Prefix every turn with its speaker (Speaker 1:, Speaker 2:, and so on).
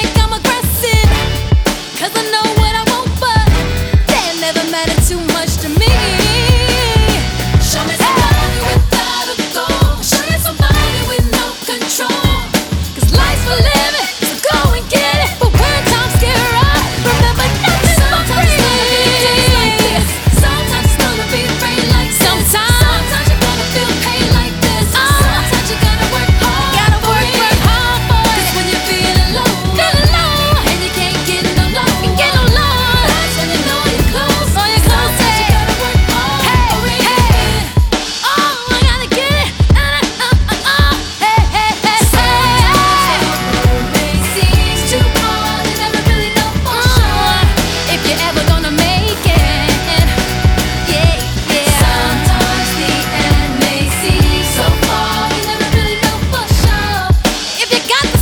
Speaker 1: think you got the